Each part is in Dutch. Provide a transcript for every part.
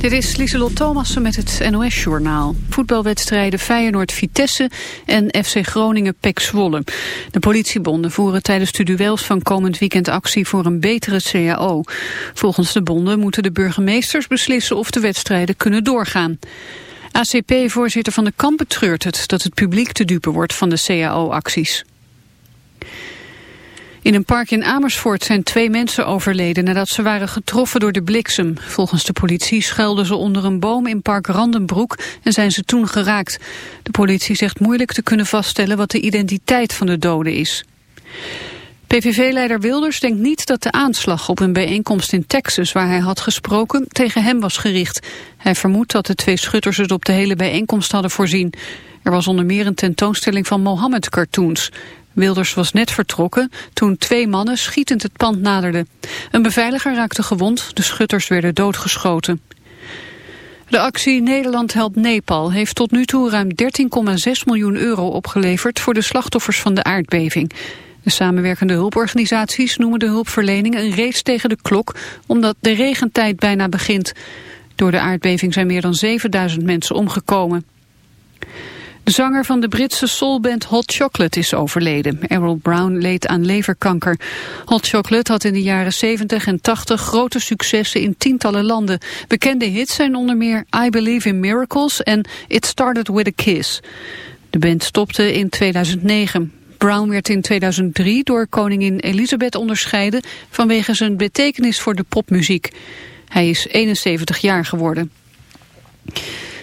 Dit is Lieselot Thomassen met het NOS-journaal. Voetbalwedstrijden Feyenoord-Vitesse en FC Groningen-Pek Zwolle. De politiebonden voeren tijdens de duels van komend weekend actie voor een betere CAO. Volgens de bonden moeten de burgemeesters beslissen of de wedstrijden kunnen doorgaan. ACP-voorzitter Van de Kamp betreurt het dat het publiek te dupe wordt van de CAO-acties. In een park in Amersfoort zijn twee mensen overleden nadat ze waren getroffen door de bliksem. Volgens de politie schuilden ze onder een boom in park Randenbroek en zijn ze toen geraakt. De politie zegt moeilijk te kunnen vaststellen wat de identiteit van de doden is. PVV-leider Wilders denkt niet dat de aanslag op een bijeenkomst in Texas waar hij had gesproken tegen hem was gericht. Hij vermoedt dat de twee schutters het op de hele bijeenkomst hadden voorzien. Er was onder meer een tentoonstelling van Mohammed-cartoons. Wilders was net vertrokken toen twee mannen schietend het pand naderden. Een beveiliger raakte gewond, de schutters werden doodgeschoten. De actie Nederland helpt Nepal heeft tot nu toe ruim 13,6 miljoen euro opgeleverd voor de slachtoffers van de aardbeving. De samenwerkende hulporganisaties noemen de hulpverlening een race tegen de klok, omdat de regentijd bijna begint. Door de aardbeving zijn meer dan 7000 mensen omgekomen. Zanger van de Britse soulband Hot Chocolate is overleden. Errol Brown leed aan leverkanker. Hot Chocolate had in de jaren 70 en 80 grote successen in tientallen landen. Bekende hits zijn onder meer I Believe in Miracles en It Started With a Kiss. De band stopte in 2009. Brown werd in 2003 door koningin Elizabeth onderscheiden vanwege zijn betekenis voor de popmuziek. Hij is 71 jaar geworden.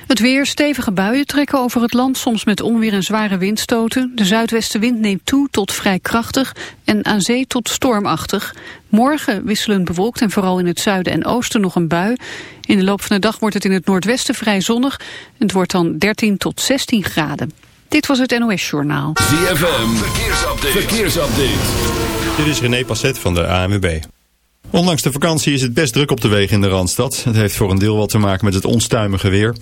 Het weer, stevige buien trekken over het land, soms met onweer en zware windstoten. De zuidwestenwind neemt toe tot vrij krachtig en aan zee tot stormachtig. Morgen wisselend bewolkt en vooral in het zuiden en oosten nog een bui. In de loop van de dag wordt het in het noordwesten vrij zonnig. Het wordt dan 13 tot 16 graden. Dit was het NOS Journaal. ZFM, verkeersupdate. verkeersupdate. Dit is René Passet van de ANWB. Ondanks de vakantie is het best druk op de wegen in de Randstad. Het heeft voor een deel wat te maken met het onstuimige weer.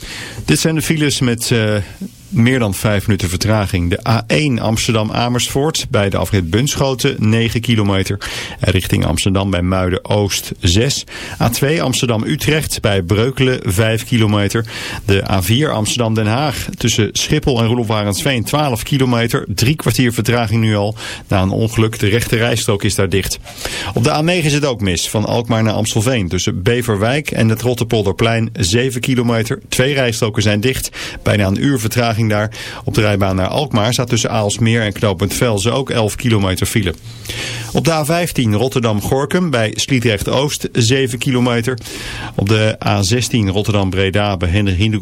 Dit zijn de files met uh, meer dan 5 minuten vertraging. De A1 Amsterdam-Amersfoort bij de afrit Bunschoten 9 kilometer. Richting Amsterdam bij Muiden-Oost 6. A2 Amsterdam-Utrecht bij Breukelen 5 kilometer. De A4 Amsterdam-Den Haag tussen Schiphol en roelof 12 kilometer. Drie kwartier vertraging nu al. Na een ongeluk, de rechte rijstrook is daar dicht. Op de A9 is het ook mis, van Alkmaar naar Amstelveen. Tussen Beverwijk en het Rotterpolderplein 7 kilometer. Twee rijstroken zijn dicht. Bijna een uur vertraging daar. Op de rijbaan naar Alkmaar staat tussen Aalsmeer en knooppunt Velzen ook 11 kilometer file. Op de A15 Rotterdam-Gorkum bij Sliedrecht-Oost 7 kilometer. Op de A16 Rotterdam-Breda bij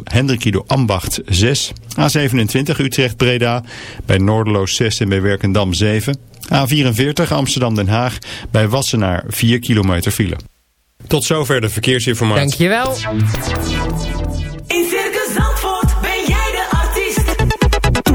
Hendrikido Ambacht 6. A27 Utrecht-Breda bij Noorderloos 6 en bij Werkendam 7. A44 Amsterdam-Den Haag bij Wassenaar 4 kilometer file. Tot zover de verkeersinformatie. Dankjewel.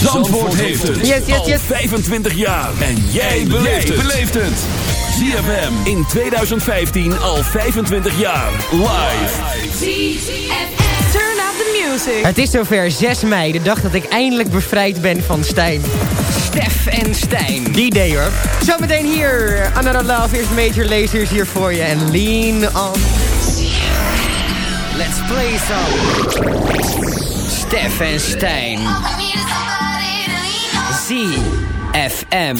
Zandvoort, Zandvoort heeft het. Al 25 jaar. En jij beleeft het. ZFM in 2015 al 25 jaar. Live. Turn up the music. Het is zover 6 mei, de dag dat ik eindelijk bevrijd ben van Stijn. Stef en Stijn. Die day hoor. Zometeen hier. Another Love, eerst Major Lasers hier voor je. En lean on. Let's play some. Stef en Stijn. ZFM.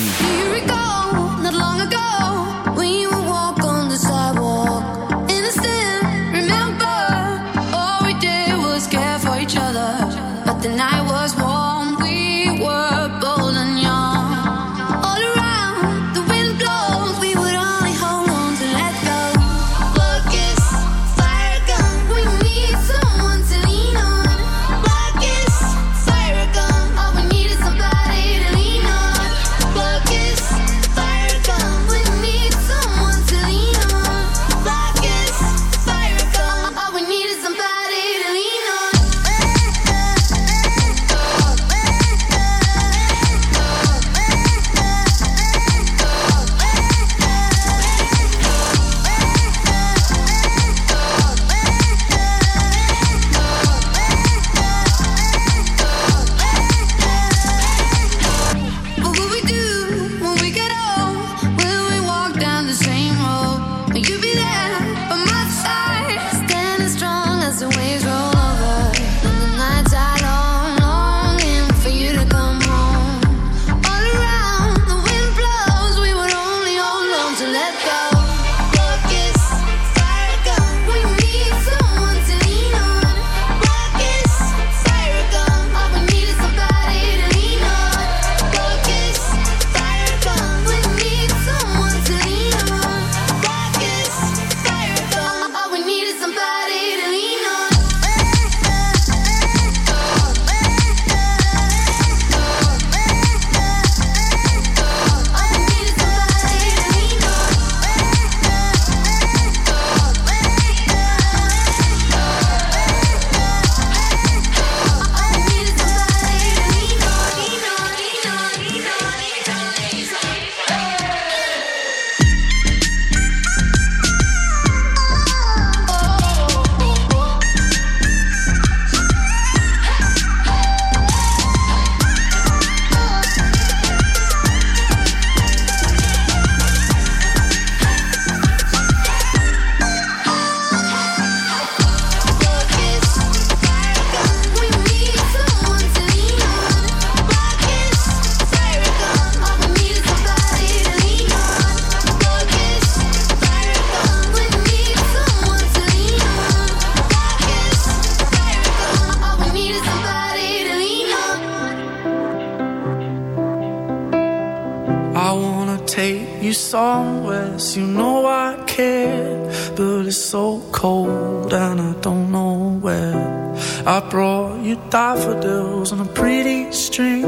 daffodils on a pretty string,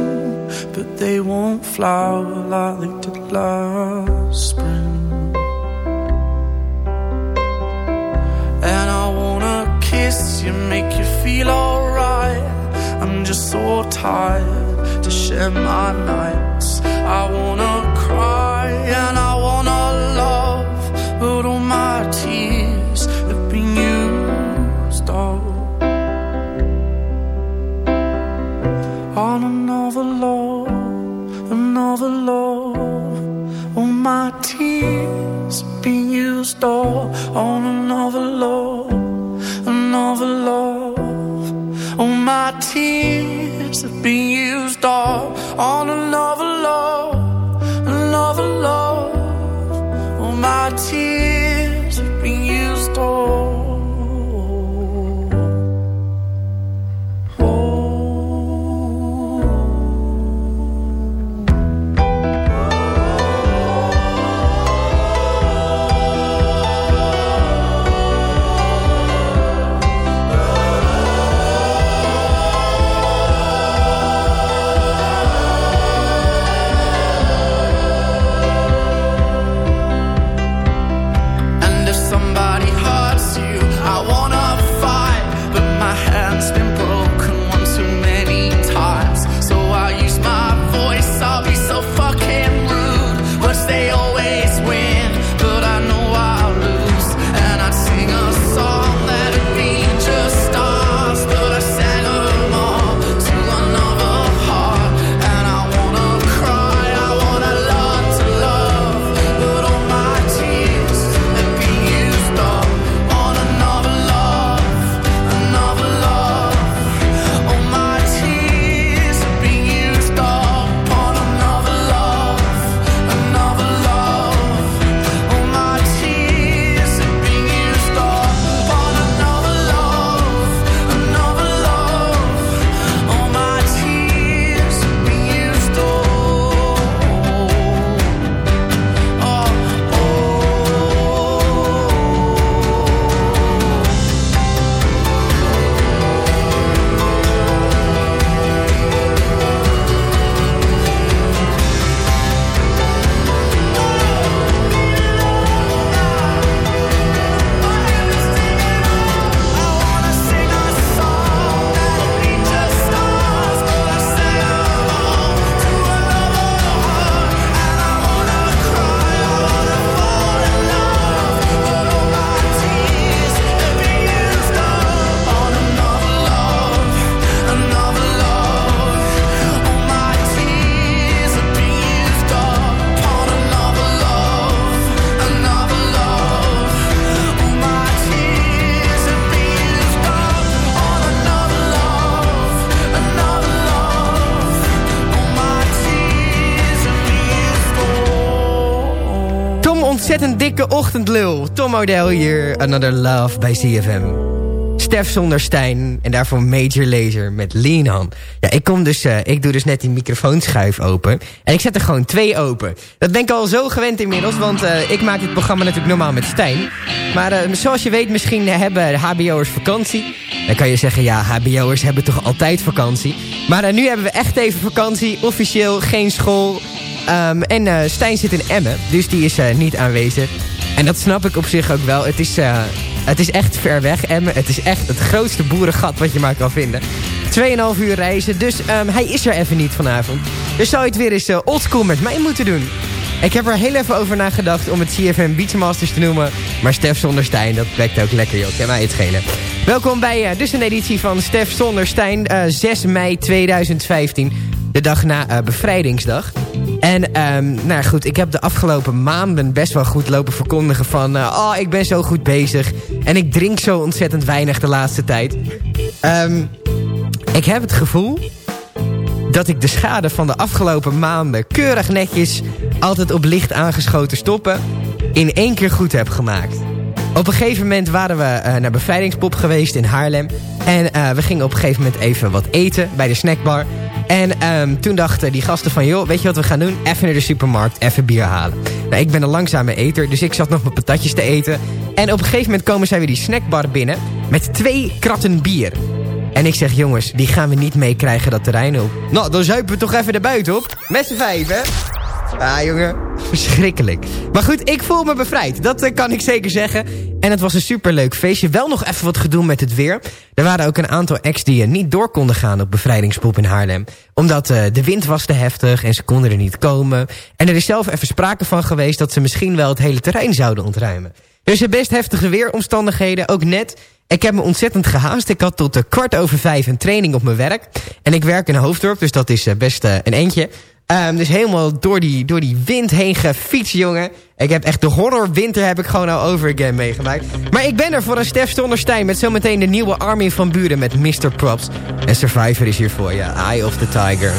but they won't flower like to did. Dikke ochtendlul. Tom O'Dell hier, Another Love bij CFM. Stef zonder Stijn en daarvoor Major Laser met Lean On. Ja, ik, kom dus, uh, ik doe dus net die microfoonschuif open. En ik zet er gewoon twee open. Dat ben ik al zo gewend inmiddels, want uh, ik maak dit programma natuurlijk normaal met Stijn. Maar uh, zoals je weet, misschien hebben hbo'ers vakantie. Dan kan je zeggen, ja, hbo'ers hebben toch altijd vakantie. Maar nu hebben we echt even vakantie, officieel, geen school... Um, en Stijn zit in Emmen, dus die is niet aanwezig. En dat snap ik op zich ook wel. Het is, het is echt ver weg, Emmen. Het is echt het grootste boerengat wat je maar kan vinden. 2,5 uur reizen, dus um, hij is er even niet vanavond. Dus zou je het weer eens oldschool met mij moeten doen. Ik heb er heel even over nagedacht om het CFM Beachmasters te noemen. Maar Stef zonder Stijn, dat werkt ook lekker, joh. Kan mij het schelen. Welkom bij dus een editie van Stef zonder Stijn, 6 mei 2015. De dag na uh, bevrijdingsdag. En um, nou goed, ik heb de afgelopen maanden best wel goed lopen verkondigen van... Uh, oh, ik ben zo goed bezig. En ik drink zo ontzettend weinig de laatste tijd. Um, ik heb het gevoel dat ik de schade van de afgelopen maanden... keurig netjes, altijd op licht aangeschoten stoppen... in één keer goed heb gemaakt. Op een gegeven moment waren we uh, naar Bevrijdingspop geweest in Haarlem. En we gingen op een gegeven moment even wat eten bij de snackbar. En um, toen dachten die gasten van... joh, weet je wat we gaan doen? Even naar de supermarkt, even bier halen. Nou, ik ben een langzame eter, dus ik zat nog mijn patatjes te eten. En op een gegeven moment komen zij weer die snackbar binnen... met twee kratten bier. En ik zeg, jongens, die gaan we niet meekrijgen dat terrein op. Nou, dan zuipen we toch even de buiten op. Met z'n vijf, hè? Ah, jongen. Verschrikkelijk. Maar goed, ik voel me bevrijd. Dat uh, kan ik zeker zeggen. En het was een superleuk feestje. Wel nog even wat gedoe met het weer. Er waren ook een aantal ex die uh, niet door konden gaan op bevrijdingspop in Haarlem. Omdat uh, de wind was te heftig en ze konden er niet komen. En er is zelf even sprake van geweest dat ze misschien wel het hele terrein zouden ontruimen. Dus er best heftige weeromstandigheden, ook net. Ik heb me ontzettend gehaast. Ik had tot kwart over vijf een training op mijn werk. En ik werk in Hoofddorp, dus dat is best een eentje. Um, dus helemaal door die, door die wind heen gefietst, jongen. Ik heb echt de horrorwinter heb ik gewoon al over again meegemaakt. Maar ik ben er voor een Stef Stonderstein met zometeen de nieuwe Army van Buren met Mr. Props. En Survivor is hier voor je. Eye of the Tiger.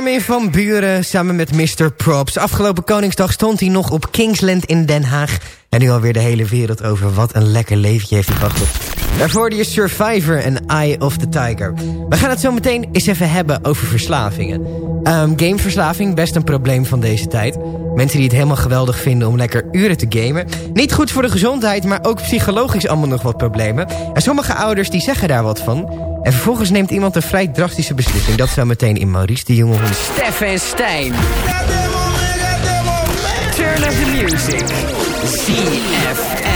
Armin van Buren samen met Mr. Props. Afgelopen Koningsdag stond hij nog op Kingsland in Den Haag... En nu alweer de hele wereld over. Wat een lekker leventje heeft hij gehad. Daarvoor die Survivor en Eye of the Tiger. We gaan het zo meteen eens even hebben over verslavingen. Ehm, gameverslaving, best een probleem van deze tijd. Mensen die het helemaal geweldig vinden om lekker uren te gamen. Niet goed voor de gezondheid, maar ook psychologisch allemaal nog wat problemen. En sommige ouders die zeggen daar wat van. En vervolgens neemt iemand een vrij drastische beslissing. Dat zou meteen in Maurice de Jonge van Stef en Stijn. Turn up the music. ZFM.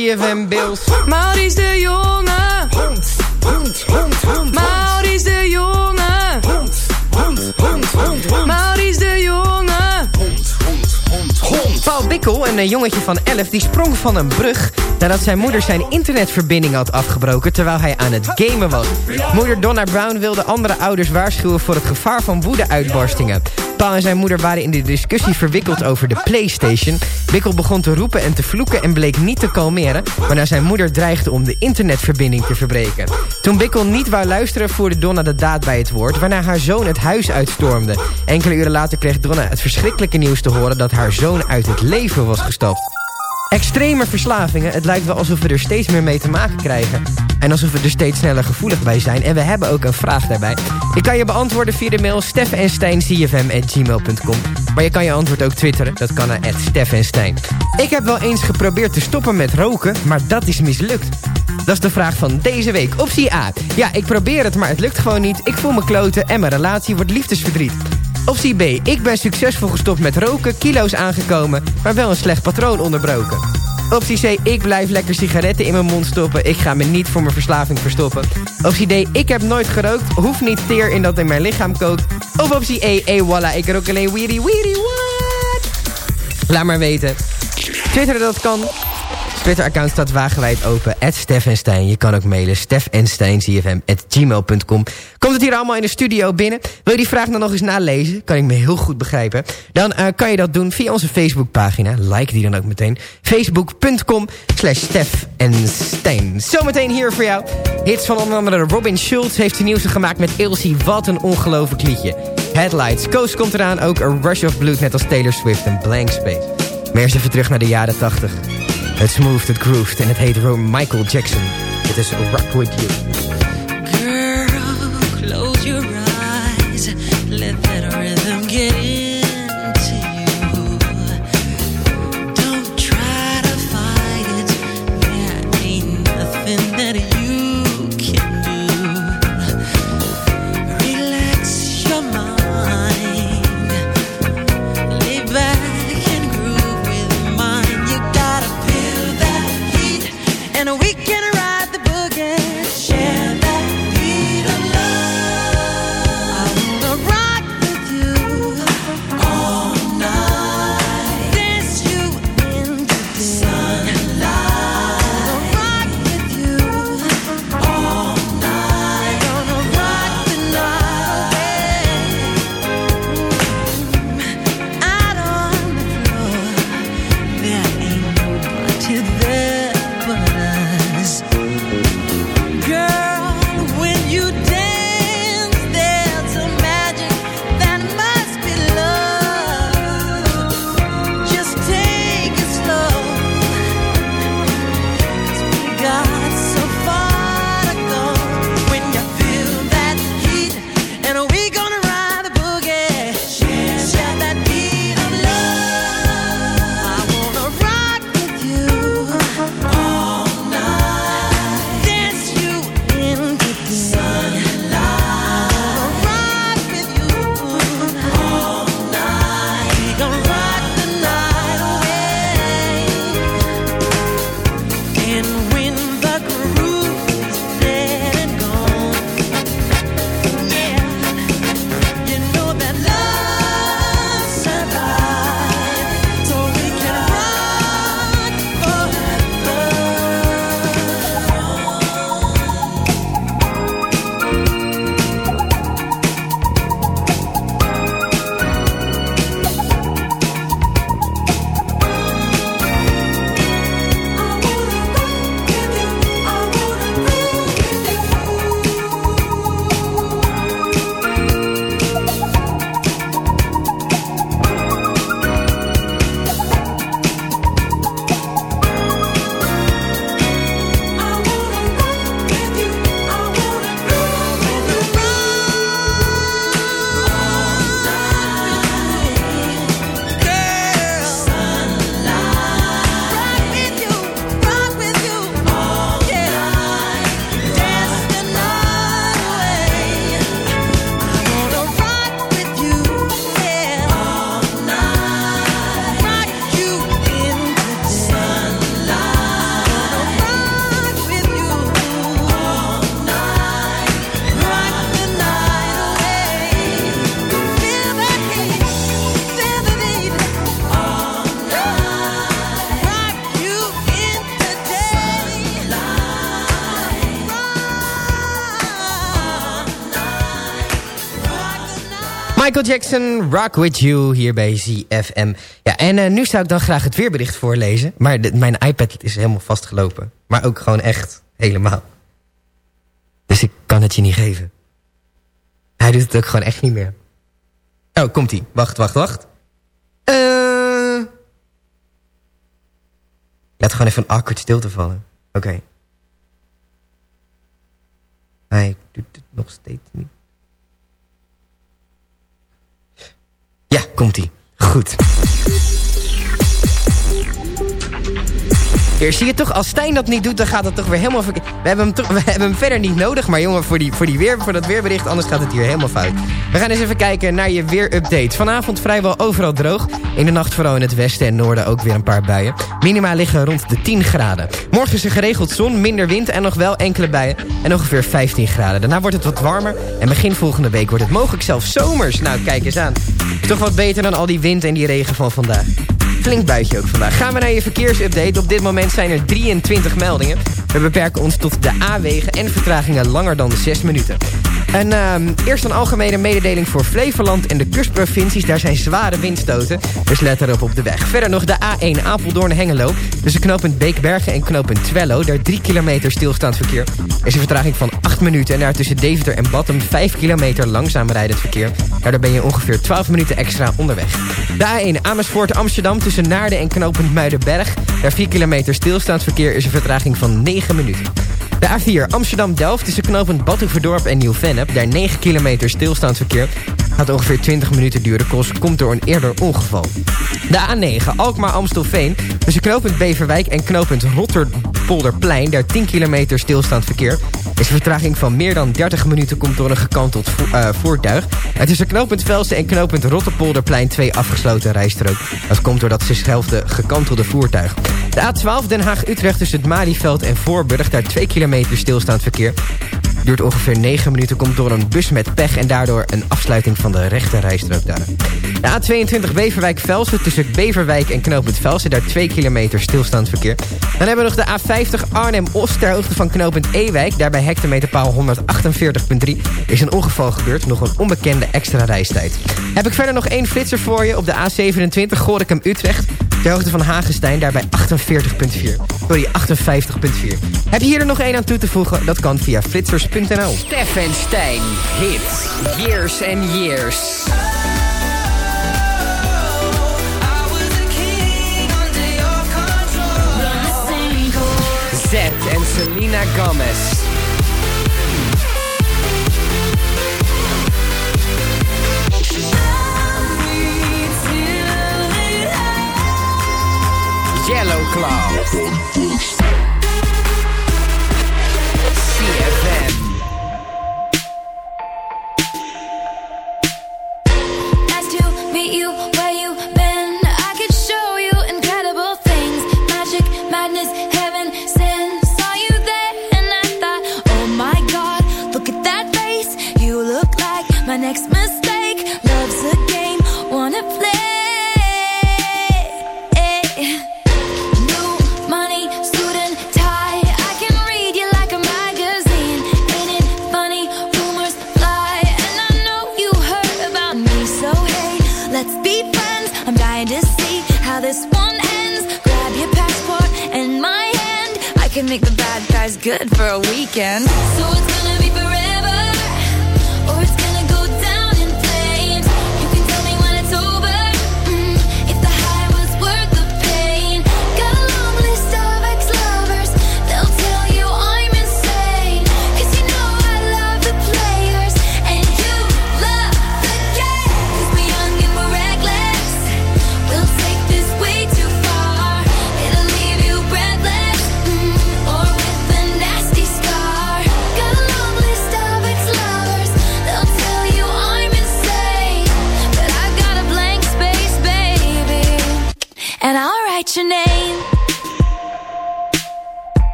CFM Bills. Maurice de Jonge. Hond, hond, hond, hond. Maurice de Jonge. Hond, hond, hond, hond. Maurice de Jonge. Paul Bikkel, een jongetje van 11, die sprong van een brug... nadat zijn moeder zijn internetverbinding had afgebroken... terwijl hij aan het gamen was. Moeder Donna Brown wilde andere ouders waarschuwen... voor het gevaar van woedeuitbarstingen. Paul en zijn moeder waren in de discussie verwikkeld over de Playstation. Bikkel begon te roepen en te vloeken en bleek niet te kalmeren... waarna zijn moeder dreigde om de internetverbinding te verbreken. Toen Bikkel niet wou luisteren voerde Donna de daad bij het woord... waarna haar zoon het huis uitstormde. Enkele uren later kreeg Donna het verschrikkelijke nieuws te horen... dat haar zoon uit het leven was gestapt. Extreme verslavingen, het lijkt wel alsof we er steeds meer mee te maken krijgen. En alsof we er steeds sneller gevoelig bij zijn. En we hebben ook een vraag daarbij. Je kan je beantwoorden via de mail steffenstein.cfm.gmail.com Maar je kan je antwoord ook twitteren, dat kan naar steffenstein. Ik heb wel eens geprobeerd te stoppen met roken, maar dat is mislukt. Dat is de vraag van deze week. Optie A. Ja, ik probeer het, maar het lukt gewoon niet. Ik voel me kloten en mijn relatie wordt liefdesverdriet. Optie B. Ik ben succesvol gestopt met roken, kilo's aangekomen, maar wel een slecht patroon onderbroken. Optie C. Ik blijf lekker sigaretten in mijn mond stoppen. Ik ga me niet voor mijn verslaving verstoppen. Optie D. Ik heb nooit gerookt. Hoef niet teer in dat in mijn lichaam kookt. Of optie E. Hey, voilà. Ik rook alleen weedy weedy what? Laat maar weten. Twitter dat kan. Twitter-account staat wagenwijd open. At Stef en Stijn. Je kan ook mailen. stefensteincfm.gmail.com Komt het hier allemaal in de studio binnen? Wil je die vraag dan nog eens nalezen? Kan ik me heel goed begrijpen. Dan uh, kan je dat doen via onze Facebookpagina. Like die dan ook meteen. Facebook.com slash Stef en. Zometeen hier voor jou. Hits van onder andere Robin Schulz heeft de nieuwste gemaakt met Ilse. Wat een ongelooflijk liedje. Headlights. Coast komt eraan. Ook A Rush of Blood net als Taylor Swift en Blank Space. Maar eerst even terug naar de jaren 80. Het smooth, het grooved en het heet Michael Jackson. Het is Rock With You. Jackson, Rock With You, hier bij ZFM. Ja, en eh, nu zou ik dan graag het weerbericht voorlezen. Maar mijn iPad is helemaal vastgelopen. Maar ook gewoon echt helemaal. Dus ik kan het je niet geven. Hij doet het ook gewoon echt niet meer. Oh, komt-ie. Wacht, wacht, wacht. Eh... Laat gewoon even een awkward stilte vallen. Oké. Hij doet het nog steeds niet. Ja, komt-ie. Goed. Hier zie je toch, als Stijn dat niet doet, dan gaat het toch weer helemaal verkeerd. We hebben hem, we hebben hem verder niet nodig, maar jongen, voor, die, voor, die weer, voor dat weerbericht, anders gaat het hier helemaal fout. We gaan eens even kijken naar je weerupdate. Vanavond vrijwel overal droog. In de nacht vooral in het westen en noorden ook weer een paar buien. Minima liggen rond de 10 graden. Morgen is er geregeld zon, minder wind en nog wel enkele buien. En ongeveer 15 graden. Daarna wordt het wat warmer en begin volgende week wordt het mogelijk zelfs zomers. Nou, kijk eens aan. Toch wat beter dan al die wind en die regen van vandaag. Flink buitje ook vandaag. Gaan we naar je verkeersupdate. Op dit moment zijn er 23 meldingen. We beperken ons tot de A-wegen en vertragingen langer dan 6 minuten. En ehm, eerst een algemene mededeling voor Flevoland en de kustprovincies. Daar zijn zware windstoten, dus let erop op de weg. Verder nog de A1 Apeldoorn-Hengelo. Tussen knooppunt Beekbergen en knooppunt Twello. Daar 3 kilometer stilstaand verkeer. Er is een vertraging van 8 minuten. En daar tussen Deventer en Battem 5 kilometer langzaam rijdend verkeer. Daardoor ben je ongeveer 12 minuten extra onderweg. De A1 Amersfoort-Amsterdam tussen Naarden en knooppunt Muidenberg. Daar 4 kilometer stilstaand verkeer is een vertraging van 9 minuten. De A4 Amsterdam-Delft tussen knooppunt Batuverdorp en Nieuw-Vennep. Daar 9 kilometer stilstaand verkeer. Gaat ongeveer 20 minuten duren. Kost komt door een eerder ongeval. De A9 Alkmaar-Amstelveen tussen knooppunt Beverwijk en knooppunt Rotterpolderplein. Daar 10 kilometer stilstaand verkeer. Is een vertraging van meer dan 30 minuten komt door een gekanteld eh, voertuig. En tussen knooppunt Velsen en knooppunt Rotterpolderplein twee afgesloten rijstrook. Dat komt doordat hetzelfde gekantelde voertuig. De A12 Den Haag-Utrecht tussen het Malieveld en Voorburg. Daar 2 kilometer stilstaand verkeer. Duurt ongeveer 9 minuten, komt door een bus met pech... en daardoor een afsluiting van de rechte rijstrook daar. De A22 Beverwijk-Velsen tussen Beverwijk en knooppunt Velsen... daar 2 kilometer stilstaand verkeer. Dan hebben we nog de A50 Arnhem-Oost ter hoogte van knooppunt Ewijk... daar bij hectometerpaal 148.3 is een ongeval gebeurd. Nog een onbekende extra reistijd. Heb ik verder nog één flitser voor je op de A27 Gorinchem-Utrecht... ter hoogte van Hagenstein, daar bij 48.4. Sorry, 58.4. Heb je hier er nog één aan toe te voegen? Dat kan via flitsers.nl. Stef en Stijn, hits, years and years. Z en Selena Gomez. Claw. CFM. Make the bad guys good for a weekend. So it's gonna be forever, or it's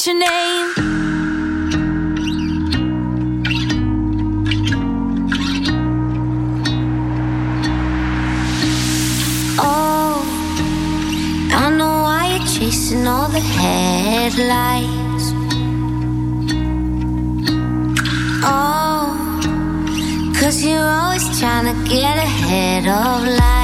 what's your name? Oh, chasing all the headlights. Oh, cause you're always trying to get ahead of life.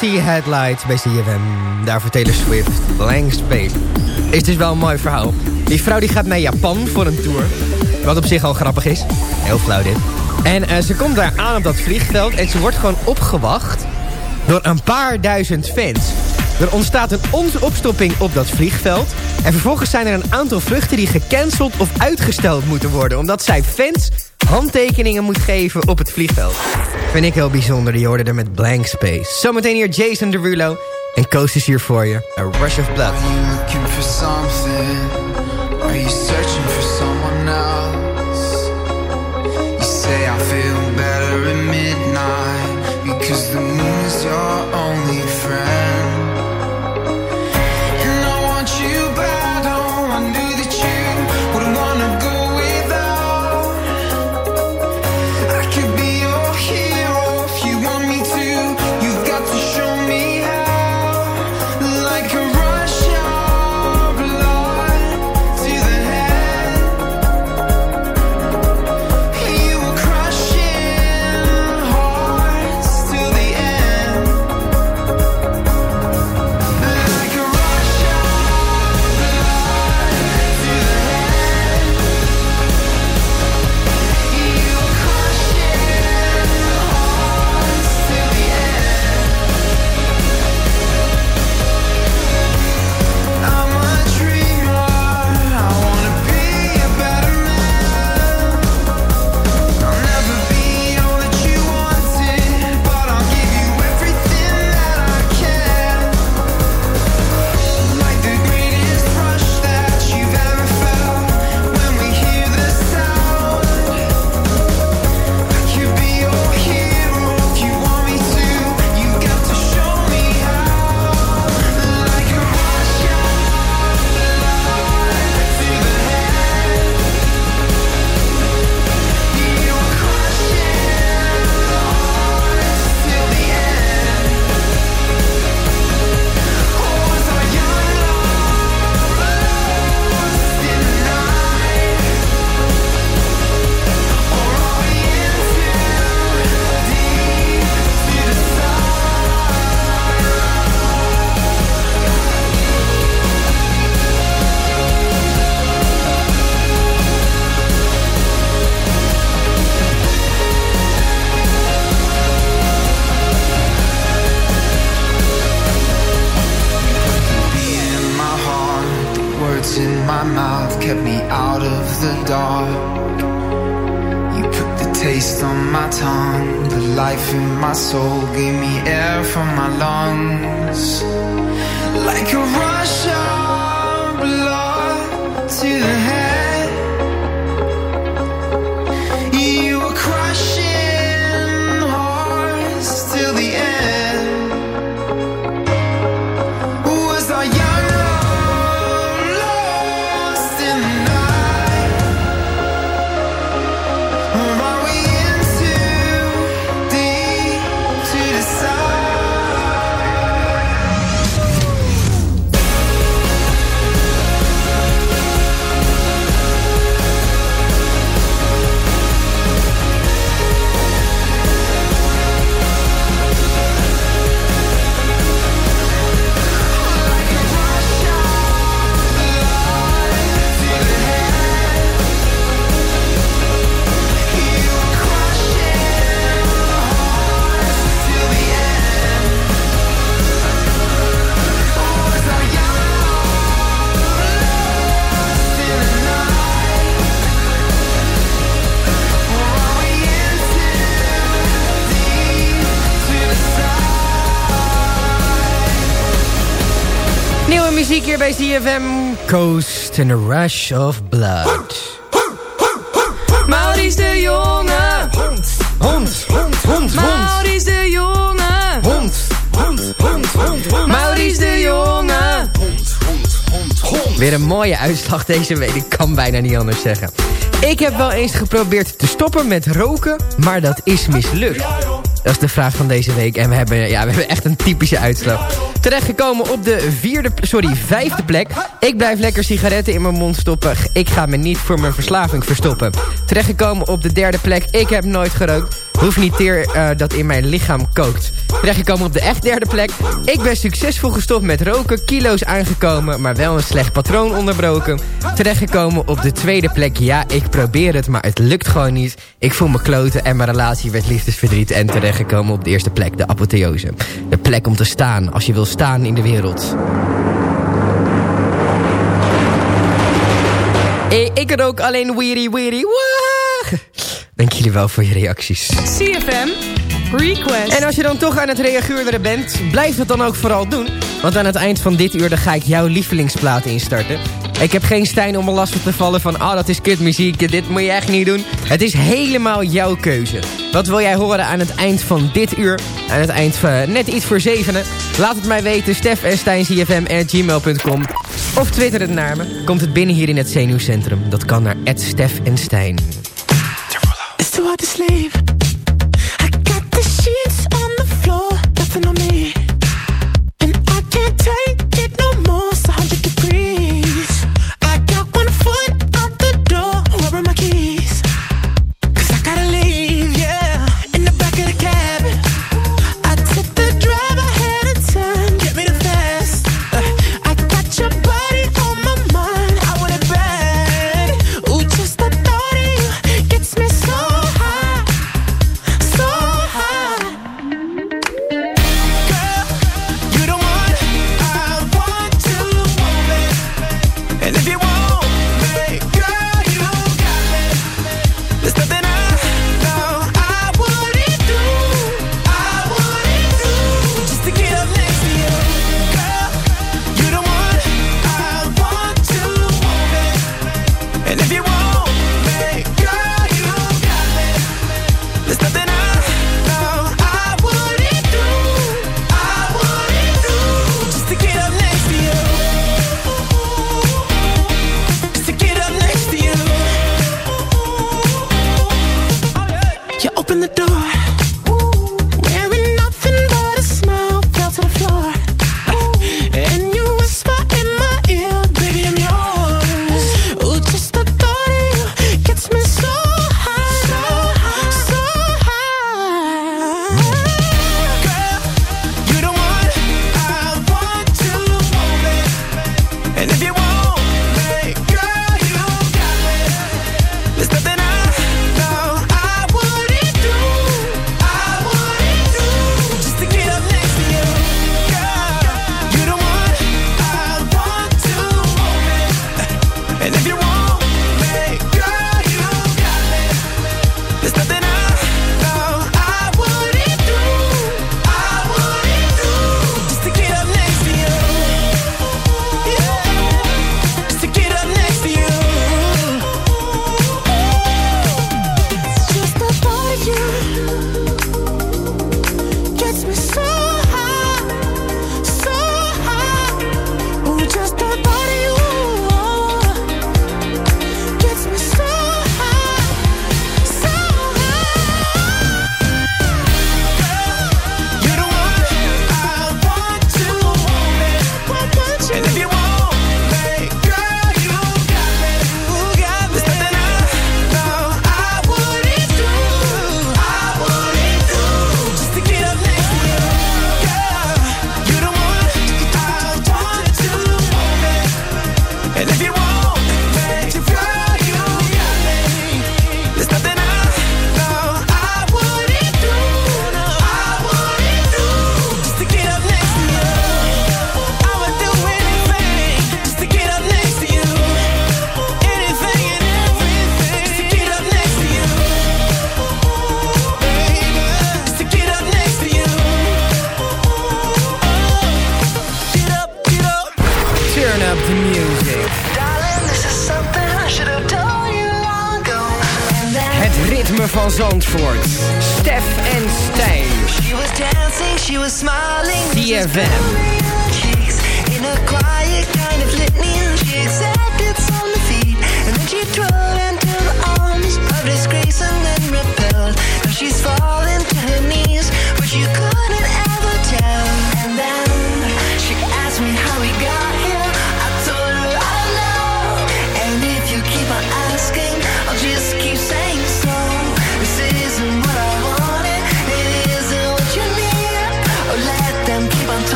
LC Headlights bij CFM. Daarvoor Taylor Swift, Blank Space. Is dus wel een mooi verhaal. Die vrouw die gaat naar Japan voor een tour. Wat op zich al grappig is. Heel flauw dit. En eh, ze komt daar aan op dat vliegveld en ze wordt gewoon opgewacht door een paar duizend fans. Er ontstaat een opstopping op dat vliegveld. En vervolgens zijn er een aantal vluchten die gecanceld of uitgesteld moeten worden. Omdat zij fans handtekeningen moet geven op het vliegveld. Vind ik heel bijzonder. Die hoorde er met Blank Space. Zometeen hier Jason Derulo. En Coast is hier voor je. A Rush of Blood. Are you words in my mouth kept me out of the dark. You put the taste on my tongue, the life in my soul gave me air from my lungs. Like a rush of blood to the muziek hier bij CFM. Coast and a Rush of Blood. Maurice de Jonge. Hond, hond, hond, hond. Maurice de Jonge. Hond, hond, hond, hond, hond. Maurice de Jonge. Weer een mooie uitslag deze week. Ik kan bijna niet anders zeggen. Ik heb wel eens geprobeerd te stoppen met roken, maar dat is mislukt. Dat is de vraag van deze week. En we hebben, ja, we hebben echt een typische uitslag. Terechtgekomen op de vierde, sorry, vijfde plek. Ik blijf lekker sigaretten in mijn mond stoppen. Ik ga me niet voor mijn verslaving verstoppen. Terechtgekomen op de derde plek. Ik heb nooit gerookt. Hoefniteer uh, eh, dat in mijn lichaam kookt. Terechtgekomen op de echt derde plek. Ik ben succesvol gestopt met roken, kilo's aangekomen... maar wel een slecht patroon onderbroken. Terechtgekomen op de tweede plek. Ja, ik probeer het, maar het lukt gewoon niet. Ik voel me kloten en mijn relatie werd liefdesverdriet... en terechtgekomen op de eerste plek, de apotheose. De plek om te staan, als je wil staan in de wereld. Ik rook alleen weary weary. Dank jullie wel voor je reacties. CFM Request. En als je dan toch aan het reageerderen bent, blijf dat dan ook vooral doen. Want aan het eind van dit uur dan ga ik jouw lievelingsplaat instarten. Ik heb geen Stijn om me lastig te vallen van... ah, oh, dat is kutmuziek, dit moet je echt niet doen. Het is helemaal jouw keuze. Wat wil jij horen aan het eind van dit uur? Aan het eind van eh, net iets voor zevenen? Laat het mij weten, Stef en Stijn, gmail.com. Of twitter het naar me. Komt het binnen hier in het zenuwcentrum. Dat kan naar Stef en Stijn. so hard to sleep.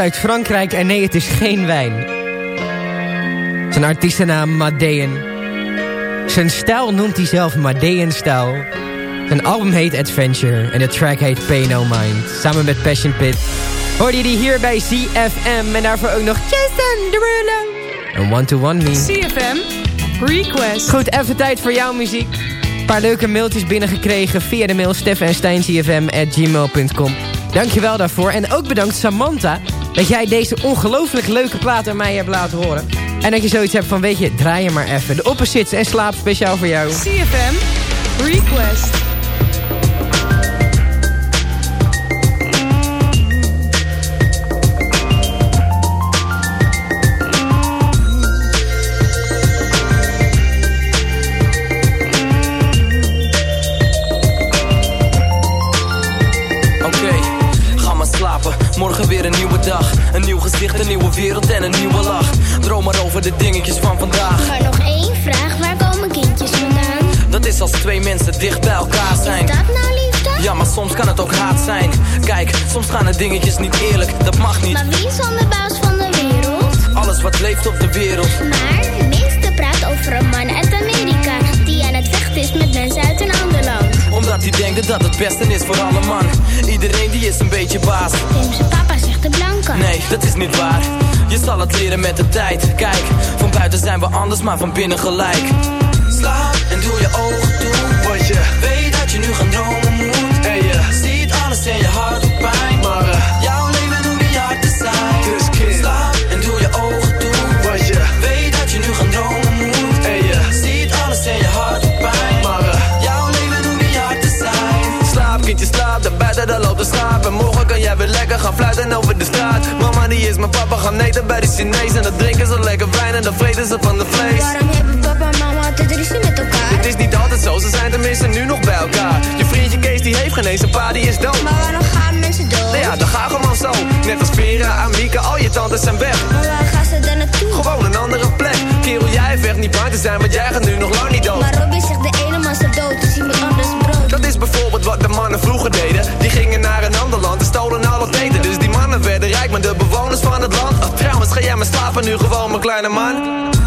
Uit Frankrijk en nee, het is geen wijn. Zijn artiestennaam Madeon. Zijn stijl noemt hij zelf Madeon-stijl. Zijn album heet Adventure en de track heet Pay No Mind. Samen met Passion Pit hoorde je die hier bij CFM. En daarvoor ook nog Jason Derulo. En One to One Me. CFM Request. Goed, even tijd voor jouw muziek. Een paar leuke mailtjes binnengekregen via de mail steffensteincfm.gmail.com. Dankjewel daarvoor. En ook bedankt Samantha dat jij deze ongelooflijk leuke plaat aan mij hebt laten horen. En dat je zoiets hebt van, weet je, draai je maar even. De opposites en slaap speciaal voor jou. CFM Request. Nieuwe wereld en een nieuwe lach. Droom maar over de dingetjes van vandaag. Maar nog één vraag, waar komen kindjes vandaan? Dat is als twee mensen dicht bij elkaar zijn. Is dat nou liefde? Ja, maar soms kan het ook haat zijn. Kijk, soms gaan de dingetjes niet eerlijk, dat mag niet. Maar wie is dan de baas van de wereld? Alles wat leeft op de wereld. Maar de minste praat over een man uit Amerika Die aan het vechten is met mensen uit een ander land Omdat hij denkt dat het beste is voor alle man. Iedereen die is een beetje baas. Zijn papa Nee, dat is niet waar. Je zal het leren met de tijd. Kijk, van buiten zijn we anders, maar van binnen gelijk. Slaap en doe je ogen toe. Want je weet dat je nu gaan dromen moet. En je ziet alles en je hart doet pijn. Maar eh, jouw leven hoeft niet hard te zijn. Dus slaap en doe je ogen toe. Want je weet dat je nu gaan dromen moet. En je ziet alles en je hart doet pijn. Maar eh, jouw leven hoeft niet hard te zijn. Slaap, kindje, slaap, de buiten, daar loopt de schaap. En de straat. Mama, die is mijn papa, gaan eten bij de Chinees. En dan drinken ze lekker wijn en dan vreten ze van de vlees. Waarom hebben papa en mama altijd ruzie met elkaar? Het is niet altijd zo, ze zijn tenminste nu nog bij elkaar. Je vriendje Kees, die heeft geen eens een pa, die is dood. Maar waarom gaan mensen dood? Nou ja, dan gaat gewoon zo. Net als Vera, Amika, al je tantes zijn weg. Maar waar gaan ze dan naartoe? Gewoon een andere plek. Kerel, jij vecht niet bang te zijn, want jij gaat nu nog lang niet dood. Maar Robin zegt de ene man staat dood, dus iemand anders brood Dat is bijvoorbeeld wat de mannen vroeger deden. Die gingen naar een ander land en stolen bewoners van het land. Ach, trouwens, ga jij maar slapen nu gewoon, mijn kleine man.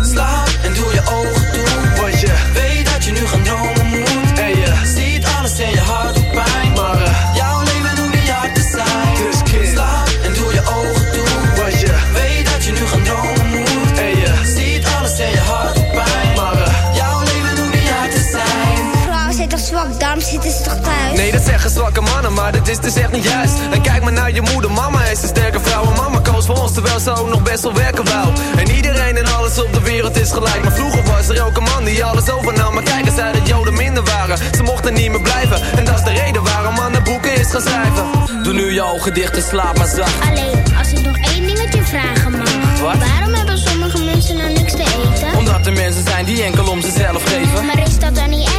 Slaap en doe je ogen toe. Want je weet dat je nu gaan dromen moet. En je ziet alles en je hart doet pijn. Maar uh, jouw leven hoeft niet hard te zijn. Dus kid, slaap en doe je ogen toe. Want je weet dat je nu gaan dromen moet. En je ziet alles en je hart doet pijn. Maar uh, jouw leven hoeft niet hard te zijn. Vrouwen zijn toch zwak, daarom zitten ze toch thuis? Nee, dat zeggen zwakke mannen, maar dit is dus echt niet juist. En kijk maar naar je moeder, mama is een sterke vrouw. En mama koos voor ons, terwijl ze ook nog best wel werken wou. En iedereen en alles op de wereld is gelijk. Maar vroeger was er ook een man die alles overnam. Maar kijk eens uit dat joden minder waren. Ze mochten niet meer blijven. En dat is de reden waarom mannen boeken is gaan schrijven. Doe nu je ogen dicht en slaap maar zacht. Alleen, als ik nog één dingetje vragen mag Wat? Waarom hebben sommige mensen nou niks te eten? Omdat er mensen zijn die enkel om zichzelf geven. Maar is dat dan niet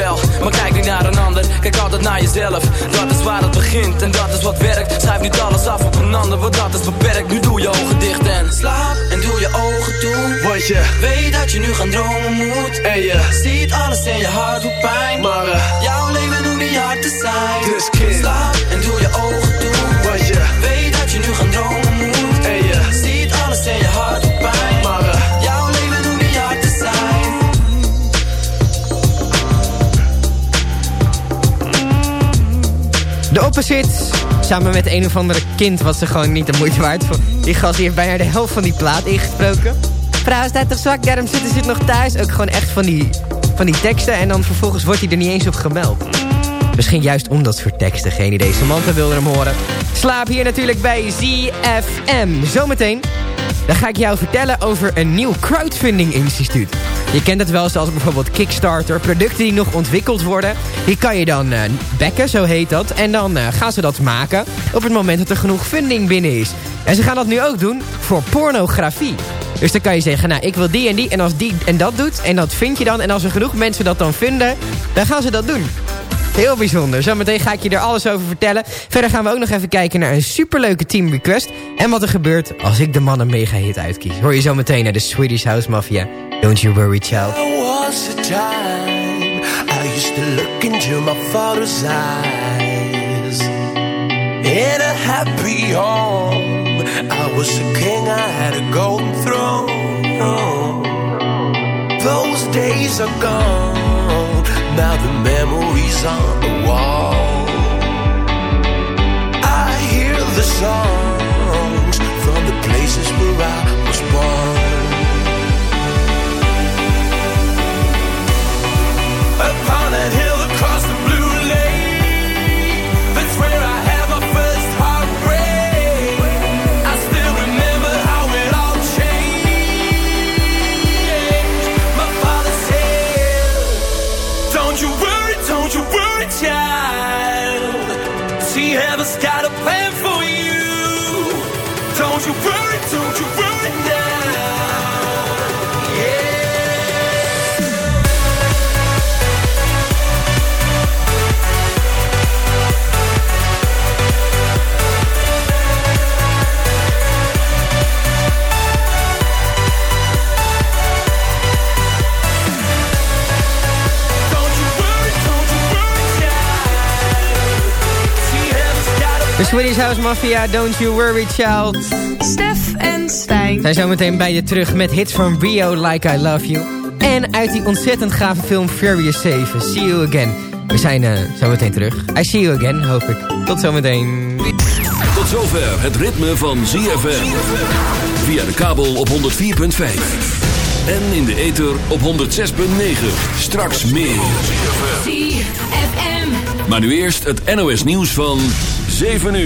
Jawel, maar kijk niet naar een ander, kijk altijd naar jezelf. Dat is waar het begint en dat is wat werkt. Schrijf niet alles af op een ander, want dat is beperkt. Nu doe je ogen dicht en slaap en doe je ogen toe. Want je weet dat je nu gaan dromen moet. En je ziet alles en je hart doet pijn. Maar uh, jouw leven hoeft niet hard te zijn. Dus kid, slaap en doe je ogen toe. Want je weet dat je nu gaan dromen De Opposites, samen met een of andere kind wat ze gewoon niet de moeite waard vond. Die die heeft bijna de helft van die plaat ingesproken. Vrouw staat toch zwak, daarom zitten ze nog thuis. Ook gewoon echt van die, van die teksten en dan vervolgens wordt hij er niet eens op gemeld. Misschien juist om dat soort teksten, geen idee. Samantha wilde hem horen. Slaap hier natuurlijk bij ZFM. Zometeen dan ga ik jou vertellen over een nieuw crowdfunding instituut. Je kent het wel zoals bijvoorbeeld Kickstarter. Producten die nog ontwikkeld worden. Die kan je dan uh, backen, zo heet dat. En dan uh, gaan ze dat maken op het moment dat er genoeg funding binnen is. En ze gaan dat nu ook doen voor pornografie. Dus dan kan je zeggen, nou ik wil die en die. En als die en dat doet, en dat vind je dan. En als er genoeg mensen dat dan vinden, dan gaan ze dat doen. Heel bijzonder. Zometeen ga ik je er alles over vertellen. Verder gaan we ook nog even kijken naar een superleuke team request. En wat er gebeurt als ik de man een mega hit uitkies. Hoor je zometeen naar de Swedish House Mafia. Don't you worry child. There was a time I used to look into my father's eyes in a happy home. I was a king, I had a golden throne. Those days are gone, now the memories on the wall. I hear the songs from the places where I was born. Upon that hill See, heaven's Swedish House Mafia, Don't You Worry Child. Stef en Stijn. Zijn zometeen bij je terug met hits van Rio, Like I Love You. En uit die ontzettend gave film Furious 7, See You Again. We zijn uh, zometeen terug. I see you again, hoop ik. Tot zometeen. Tot zover het ritme van ZFM. Via de kabel op 104.5. En in de ether op 106.9. Straks meer. Maar nu eerst het NOS nieuws van 7 uur.